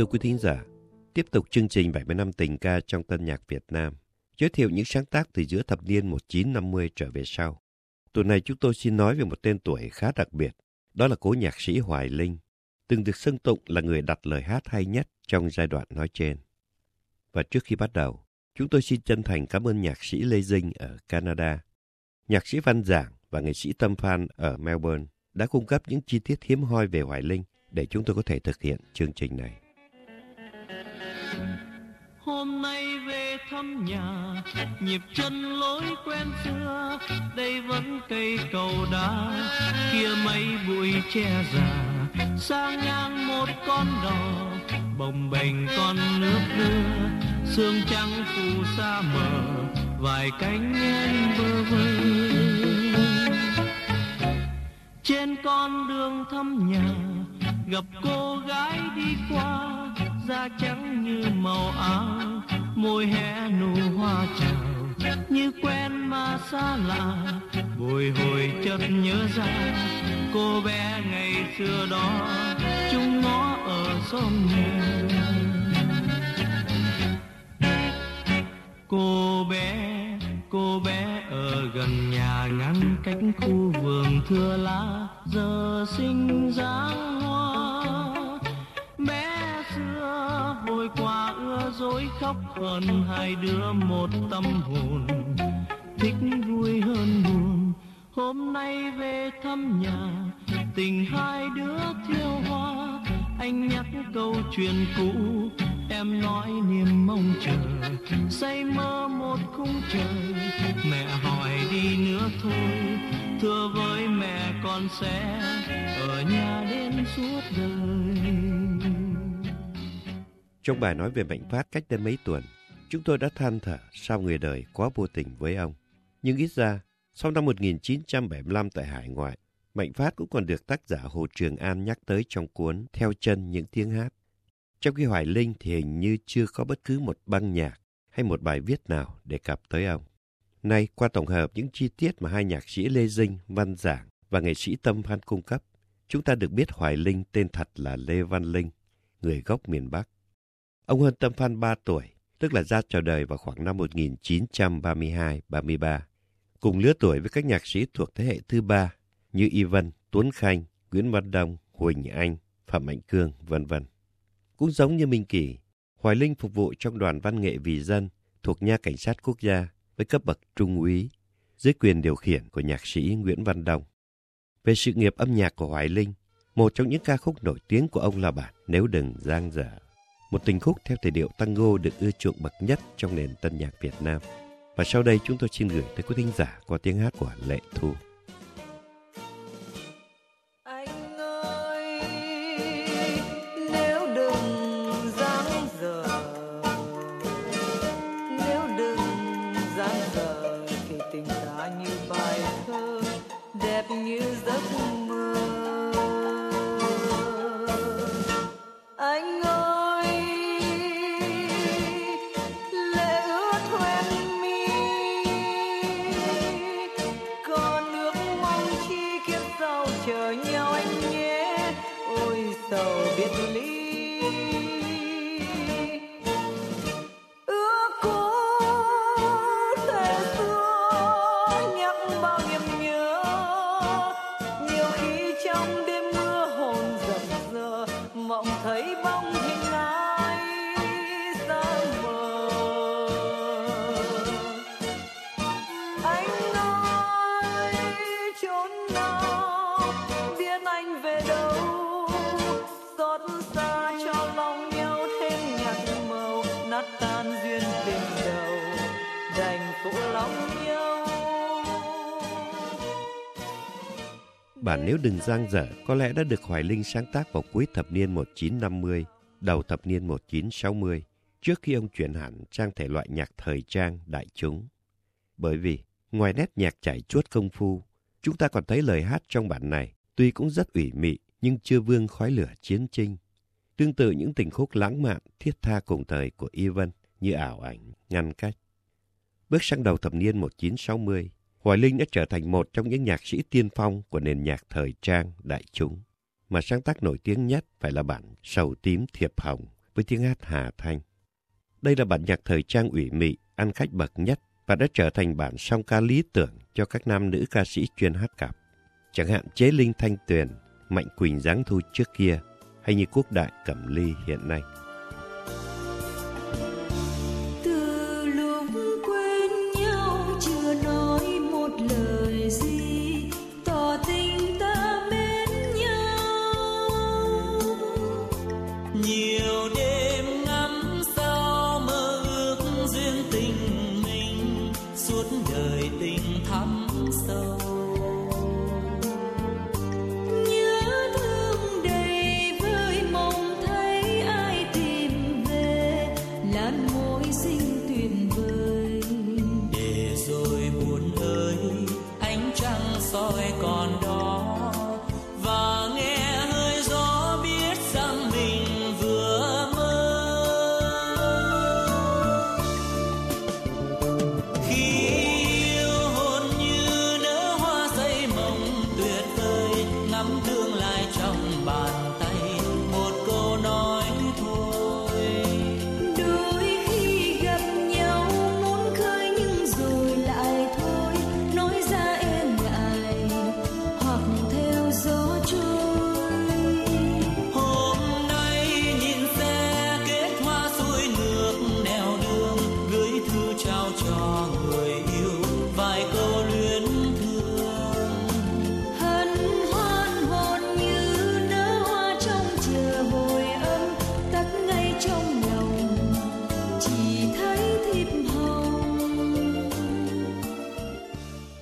Thưa quý thính giả, tiếp tục chương trình 70 năm tình ca trong tân nhạc Việt Nam, giới thiệu những sáng tác từ giữa thập niên 1950 trở về sau. Tuần này chúng tôi xin nói về một tên tuổi khá đặc biệt, đó là cố nhạc sĩ Hoài Linh, từng được xưng tụng là người đặt lời hát hay nhất trong giai đoạn nói trên. Và trước khi bắt đầu, chúng tôi xin chân thành cảm ơn nhạc sĩ Lê Dinh ở Canada, nhạc sĩ Văn Giảng và nghệ sĩ Tâm Phan ở Melbourne đã cung cấp những chi tiết hiếm hoi về Hoài Linh để chúng tôi có thể thực hiện chương trình này. Hôm nay về thăm nhà, nhịp chân lối quen xưa, đây vẫn cây cầu đá, kia mấy bụi che già, sang ngang một con đò, bồng bềnh con nước đưa, sương trắng phù sa mờ, vài cánh em bơ vơ. Trên con đường thăm nhà, gặp cô gái đi qua da trắng như màu áo, môi hé nụ hoa chào như quen mà xa lạ. Bồi hồi chợt nhớ ra, cô bé ngày xưa đó chung nó ở xóm nhà. Cô bé cô bé ở gần nhà ngăn cách khu vườn thưa lá, giờ sinh dáng hoa. Dối khóc hơn hai đứa một tâm hồn. Thích vui hơn buồn, hôm nay về thăm nhà, tình hai đứa thiêu hoa. Anh nhắc câu chuyện cũ, em nói niềm mong chờ. Say mơ một khung trời, mẹ hỏi đi nữa thôi. Thưa với mẹ con sẽ ở nhà đến suốt đời. Trong bài nói về Mạnh Phát cách đây mấy tuần, chúng tôi đã than thở sao người đời quá vô tình với ông. Nhưng ít ra, sau năm 1975 tại hải ngoại, Mạnh Phát cũng còn được tác giả Hồ Trường An nhắc tới trong cuốn Theo chân những tiếng hát. Trong khi Hoài Linh thì hình như chưa có bất cứ một băng nhạc hay một bài viết nào đề cập tới ông. Nay, qua tổng hợp những chi tiết mà hai nhạc sĩ Lê Dinh, Văn Giảng và nghệ sĩ Tâm Phan cung cấp, chúng ta được biết Hoài Linh tên thật là Lê Văn Linh, người gốc miền Bắc. Ông hơn Tâm Phan 3 tuổi, tức là ra chào đời vào khoảng năm 1932-33, cùng lứa tuổi với các nhạc sĩ thuộc thế hệ thứ ba như Y Vân, Tuấn Khanh, Nguyễn Văn Đông, Huỳnh Anh, Phạm Mạnh Cương, vân vân. Cũng giống như Minh Kỳ, Hoài Linh phục vụ trong đoàn văn nghệ vì dân thuộc nha cảnh sát quốc gia với cấp bậc trung úy dưới quyền điều khiển của nhạc sĩ Nguyễn Văn Đông. Về sự nghiệp âm nhạc của Hoài Linh, một trong những ca khúc nổi tiếng của ông là bản Nếu đừng giang dở. Một tình khúc theo thể điệu tango được ưa chuộng bậc nhất trong nền tân nhạc Việt Nam. Và sau đây chúng tôi xin gửi tới quý thính giả qua tiếng hát của Lệ Thu. Bản Nếu đừng giang dở có lẽ đã được Hoài Linh sáng tác vào cuối thập niên 1950, đầu thập niên 1960, trước khi ông chuyển hẳn sang thể loại nhạc thời trang đại chúng. Bởi vì, ngoài nét nhạc chảy chuốt công phu, chúng ta còn thấy lời hát trong bản này tuy cũng rất ủy mị nhưng chưa vương khói lửa chiến tranh. Tương tự những tình khúc lãng mạn, thiết tha cùng thời của Y Vân như ảo ảnh, ngăn cách. Bước sang đầu thập niên 1960, Hoài Linh đã trở thành một trong những nhạc sĩ tiên phong của nền nhạc thời trang đại chúng. Mà sáng tác nổi tiếng nhất phải là bản Sầu tím thiệp hồng với với tiếng hát Hà Thanh. Đây là bản nhạc thời trang ủy mị, ăn khách bậc nhất và đã trở thành bản song ca lý tưởng cho các nam nữ ca sĩ chuyên hát cặp. Chẳng hạn Chế Linh Thanh Tuyền, Mạnh Quỳnh Giáng Thu trước kia, hay như Quốc Đại Cẩm Ly hiện nay.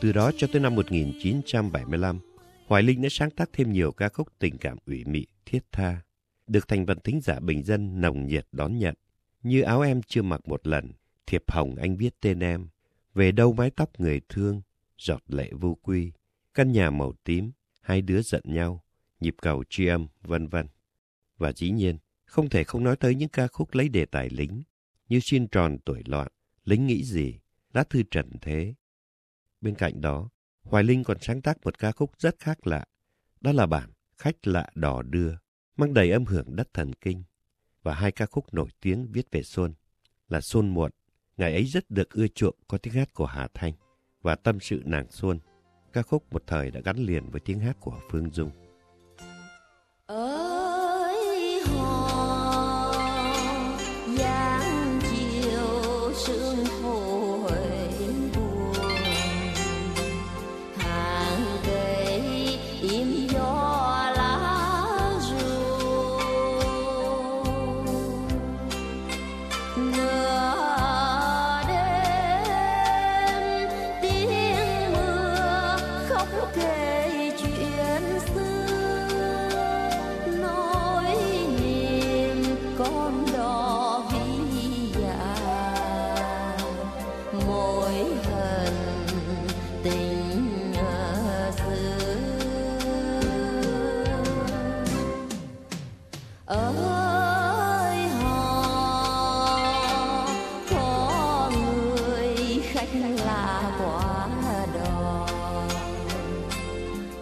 Từ đó cho tới năm 1975, Hoài Linh đã sáng tác thêm nhiều ca khúc tình cảm ủy mị, thiết tha, được thành phần thính giả bình dân nồng nhiệt đón nhận, như Áo em chưa mặc một lần, Thiệp hồng anh viết tên em, Về đâu mái tóc người thương, Giọt lệ vô quy, Căn nhà màu tím, Hai đứa giận nhau, Nhịp cầu tri âm, vân vân. Và dĩ nhiên, không thể không nói tới những ca khúc lấy đề tài lính, như Xin tròn tuổi loạn, Lính nghĩ gì, Lá thư trần thế, Bên cạnh đó, Hoài Linh còn sáng tác một ca khúc rất khác lạ. Đó là bản Khách lạ đò đưa, mang đầy âm hưởng đất thần kinh. Và hai ca khúc nổi tiếng viết về Xuân là Xuân Muộn. Ngày ấy rất được ưa chuộng có tiếng hát của Hà Thanh và Tâm sự nàng Xuân. Ca khúc một thời đã gắn liền với tiếng hát của Phương Dung.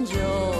angel.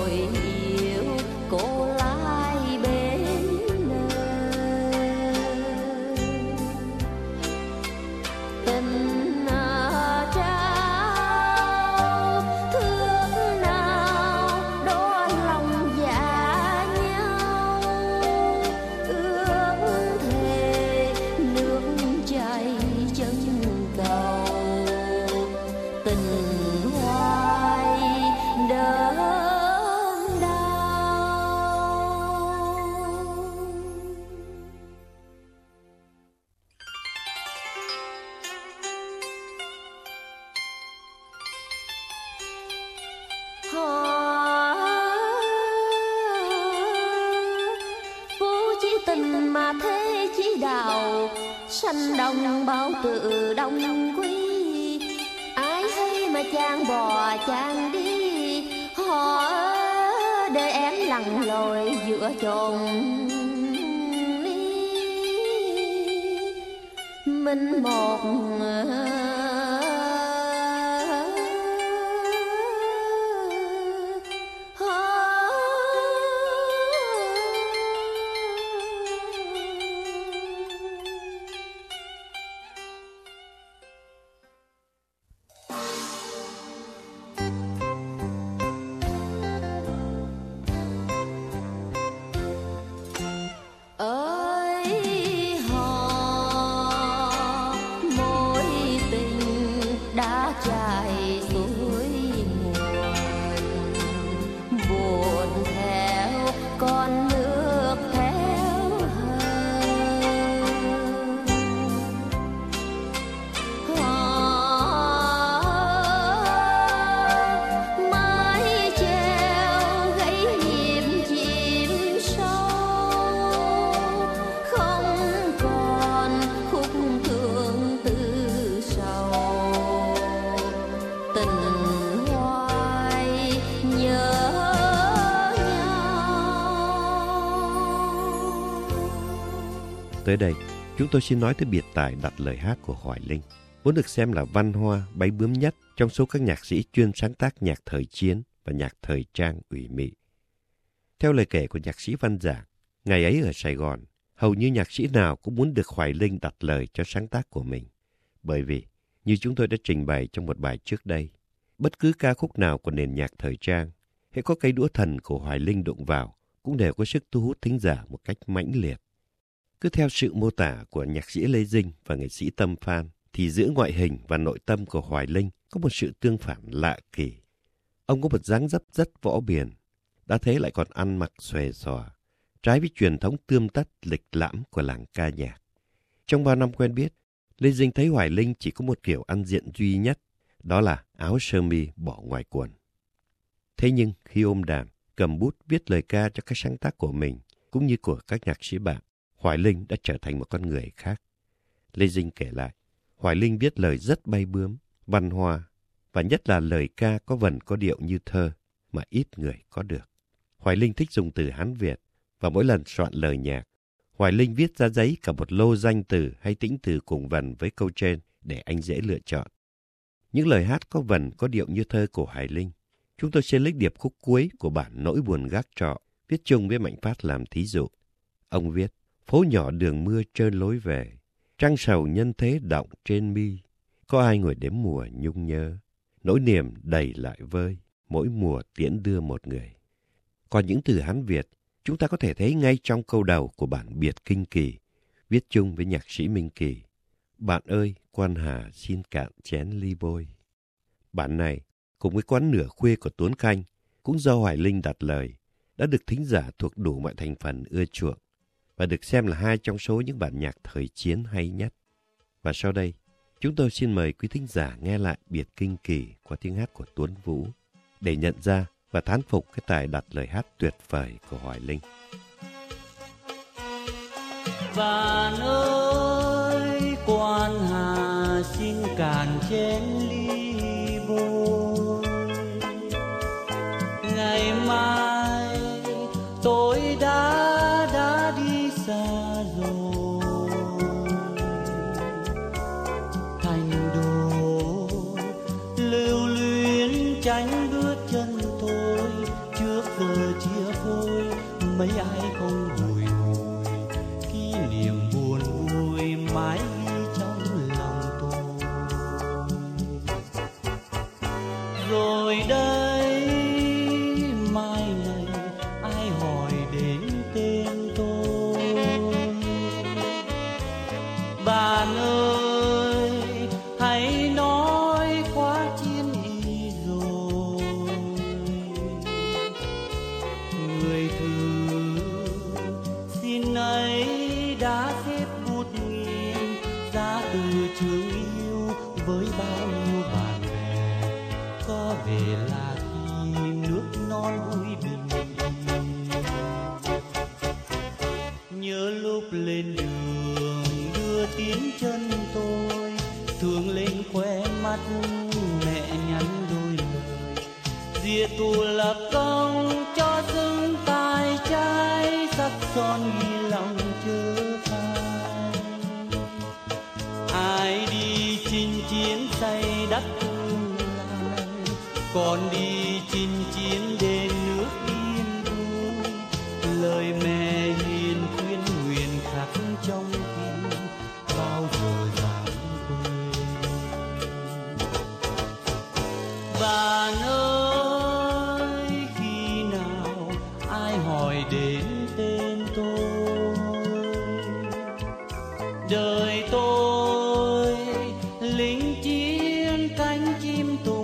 Sanh đông bao tự đông quý ai hay mà chàng bò, chàng đi, họ để em lặng lội giữa chồn mình một Tới đây, chúng tôi xin nói tới biệt tài đặt lời hát của Hoài Linh, vốn được xem là văn hoa bay bướm nhất trong số các nhạc sĩ chuyên sáng tác nhạc thời chiến và nhạc thời trang ủy mị. Theo lời kể của nhạc sĩ Văn Giảng, ngày ấy ở Sài Gòn, hầu như nhạc sĩ nào cũng muốn được Hoài Linh đặt lời cho sáng tác của mình. Bởi vì, như chúng tôi đã trình bày trong một bài trước đây, bất cứ ca khúc nào của nền nhạc thời trang, hãy có cây đũa thần của Hoài Linh đụng vào, cũng đều có sức thu hút thính giả một cách mãnh liệt. Cứ theo sự mô tả của nhạc sĩ Lê Dinh và nghệ sĩ Tâm Phan, thì giữa ngoại hình và nội tâm của Hoài Linh có một sự tương phản lạ kỳ. Ông có một dáng dấp rất võ biển, đã thế lại còn ăn mặc xòe xòa, trái với truyền thống tươm tất lịch lãm của làng ca nhạc. Trong bao năm quen biết, Lê Dinh thấy Hoài Linh chỉ có một kiểu ăn diện duy nhất, đó là áo sơ mi bỏ ngoài quần. Thế nhưng khi ôm đàn, cầm bút viết lời ca cho các sáng tác của mình, cũng như của các nhạc sĩ bạn, Hoài Linh đã trở thành một con người khác. Lê Dinh kể lại, Hoài Linh viết lời rất bay bướm, văn hoa, và nhất là lời ca có vần có điệu như thơ mà ít người có được. Hoài Linh thích dùng từ Hán Việt, và mỗi lần soạn lời nhạc, Hoài Linh viết ra giấy cả một lô danh từ hay tĩnh từ cùng vần với câu trên để anh dễ lựa chọn. Những lời hát có vần có điệu như thơ của Hoài Linh, chúng tôi sẽ lấy điệp khúc cuối của bản Nỗi buồn gác trọ, viết chung với Mạnh Phát làm thí dụ. Ông viết, phố nhỏ đường mưa trơn lối về, trăng sầu nhân thế động trên mi, có ai ngồi đếm mùa nhung nhớ, nỗi niềm đầy lại vơi, mỗi mùa tiễn đưa một người. Còn những từ Hán Việt, chúng ta có thể thấy ngay trong câu đầu của bản Biệt Kinh Kỳ, viết chung với nhạc sĩ Minh Kỳ. Bạn ơi, quan hà xin cạn chén ly bôi. Bản này, cùng với quán nửa khuya của Tuấn Khanh, cũng do Hoài Linh đặt lời, đã được thính giả thuộc đủ mọi thành phần ưa chuộng và được xem là hai trong số những bản nhạc thời chiến hay nhất. Và sau đây, chúng tôi xin mời quý thính giả nghe lại Biệt Kinh Kỳ qua tiếng hát của Tuấn Vũ để nhận ra và thán phục cái tài đặt lời hát tuyệt vời của Hoài Linh. Bạn ơi, quan hà xin cạn chén ly con đi chinh chiến đến nước yên vui lời mẹ hiền khuyên nguyện khắc trong tim bao giờ dám quên. Bà ơi, khi nào ai hỏi đến tên tôi? Đời tôi lính chiến cánh chim tôi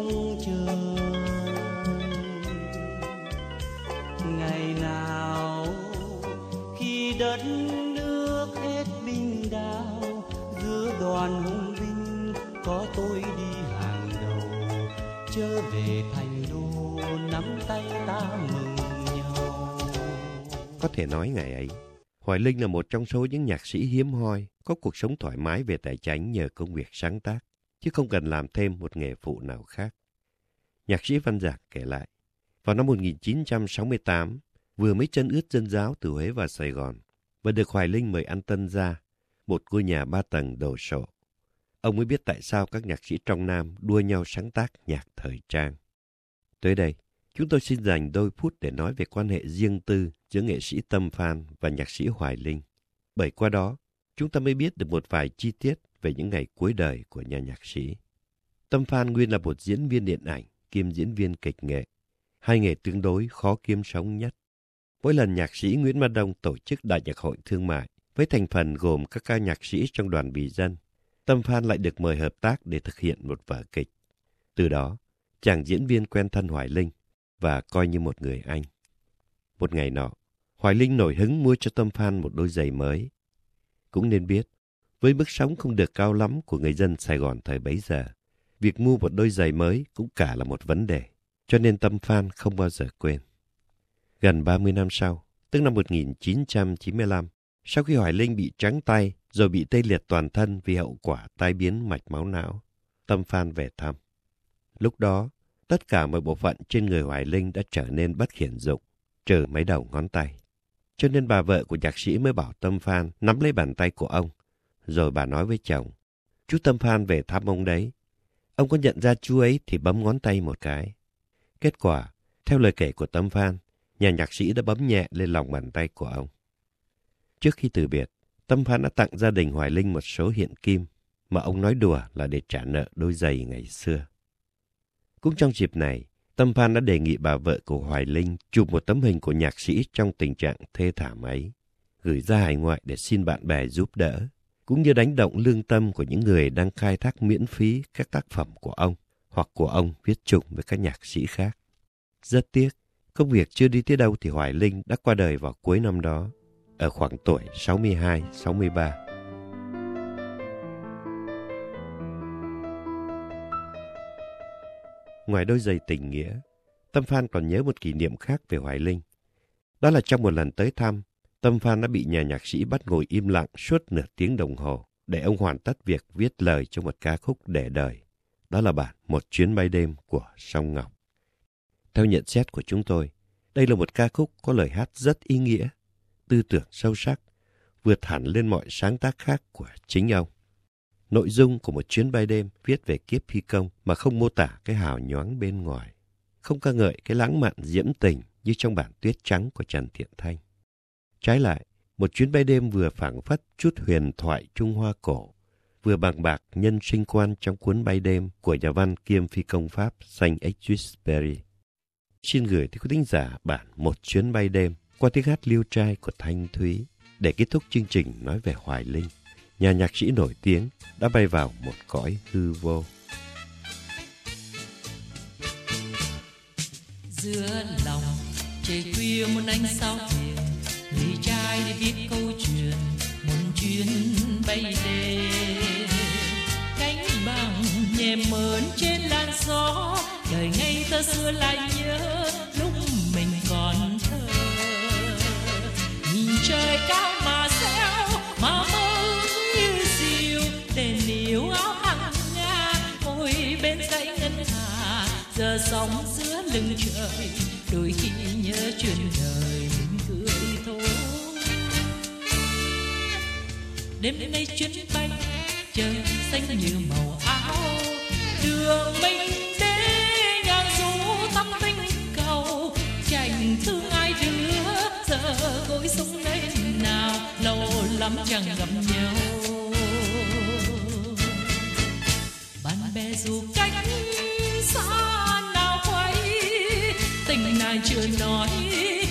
Có thể nói ngày ấy, Hoài Linh là một trong số những nhạc sĩ hiếm hoi có cuộc sống thoải mái về tài chính nhờ công việc sáng tác, chứ không cần làm thêm một nghề phụ nào khác. Nhạc sĩ Văn Giạc kể lại, vào năm 1968, vừa mới chân ướt dân giáo từ Huế vào Sài Gòn và được Hoài Linh mời ăn tân gia, một ngôi nhà ba tầng đồ sộ. Ông mới biết tại sao các nhạc sĩ trong Nam đua nhau sáng tác nhạc thời trang. Tới đây, chúng tôi xin dành đôi phút để nói về quan hệ riêng tư giữa nghệ sĩ Tâm Phan và nhạc sĩ Hoài Linh. Bởi qua đó, chúng ta mới biết được một vài chi tiết về những ngày cuối đời của nhà nhạc sĩ. Tâm Phan nguyên là một diễn viên điện ảnh kiêm diễn viên kịch nghệ, hai nghề tương đối khó kiếm sống nhất. Mỗi lần nhạc sĩ Nguyễn Văn Đông tổ chức đại nhạc hội thương mại với thành phần gồm các ca nhạc sĩ trong đoàn bì dân, Tâm Phan lại được mời hợp tác để thực hiện một vở kịch. Từ đó, chàng diễn viên quen thân Hoài Linh và coi như một người anh. Một ngày nọ, Hoài Linh nổi hứng mua cho Tâm Phan một đôi giày mới. Cũng nên biết, với mức sống không được cao lắm của người dân Sài Gòn thời bấy giờ, việc mua một đôi giày mới cũng cả là một vấn đề, cho nên Tâm Phan không bao giờ quên. Gần 30 năm sau, tức năm 1995, sau khi Hoài Linh bị trắng tay rồi bị tê liệt toàn thân vì hậu quả tai biến mạch máu não, Tâm Phan về thăm. Lúc đó, tất cả mọi bộ phận trên người Hoài Linh đã trở nên bất hiển dụng, trừ mấy đầu ngón tay. Cho nên bà vợ của nhạc sĩ mới bảo Tâm Phan nắm lấy bàn tay của ông, rồi bà nói với chồng, chú Tâm Phan về thăm ông đấy. Ông có nhận ra chú ấy thì bấm ngón tay một cái. Kết quả, theo lời kể của Tâm Phan, nhà nhạc sĩ đã bấm nhẹ lên lòng bàn tay của ông. Trước khi từ biệt, Tâm Phan đã tặng gia đình Hoài Linh một số hiện kim mà ông nói đùa là để trả nợ đôi giày ngày xưa. Cũng trong dịp này, Tâm Phan đã đề nghị bà vợ của Hoài Linh chụp một tấm hình của nhạc sĩ trong tình trạng thê thảm ấy, gửi ra hải ngoại để xin bạn bè giúp đỡ, cũng như đánh động lương tâm của những người đang khai thác miễn phí các tác phẩm của ông hoặc của ông viết chung với các nhạc sĩ khác. Rất tiếc, công việc chưa đi tới đâu thì Hoài Linh đã qua đời vào cuối năm đó, ở khoảng tuổi 62-63. Ngoài đôi giày tình nghĩa, Tâm Phan còn nhớ một kỷ niệm khác về Hoài Linh. Đó là trong một lần tới thăm, Tâm Phan đã bị nhà nhạc sĩ bắt ngồi im lặng suốt nửa tiếng đồng hồ để ông hoàn tất việc viết lời cho một ca khúc để đời. Đó là bản Một chuyến bay đêm của Song Ngọc. Theo nhận xét của chúng tôi, đây là một ca khúc có lời hát rất ý nghĩa, tư tưởng sâu sắc, vượt hẳn lên mọi sáng tác khác của chính ông. Nội dung của một chuyến bay đêm viết về kiếp phi công mà không mô tả cái hào nhoáng bên ngoài, không ca ngợi cái lãng mạn diễm tình như trong bản tuyết trắng của Trần Thiện Thanh. Trái lại, một chuyến bay đêm vừa phảng phất chút huyền thoại Trung Hoa cổ, vừa bằng bạc nhân sinh quan trong cuốn bay đêm của nhà văn kiêm phi công Pháp Saint Exupéry. Xin gửi tới quý thính giả bản Một chuyến bay đêm qua tiếng hát liêu trai của Thanh Thúy để kết thúc chương trình nói về Hoài Linh nhà nhạc sĩ nổi tiếng đã bay vào một cõi hư vô. Giữa lòng trời khuya một ánh sao thuyền người trai đi viết câu chuyện một chuyến bay đêm cánh bằng nhẹ mơn trên làn gió, đời ngày ta xưa lại nhớ sóng giữa lưng trời, đôi khi nhớ chuyện đời mình cười thôi. Đêm nay chuyến bay trời xanh như màu áo, đường mình đến ngàn du tâm tinh cầu chành thương ai đứa giờ gối sống lên nào, lâu lắm chẳng gặp nhau. Bạn bè dù cách tình nàng chưa nói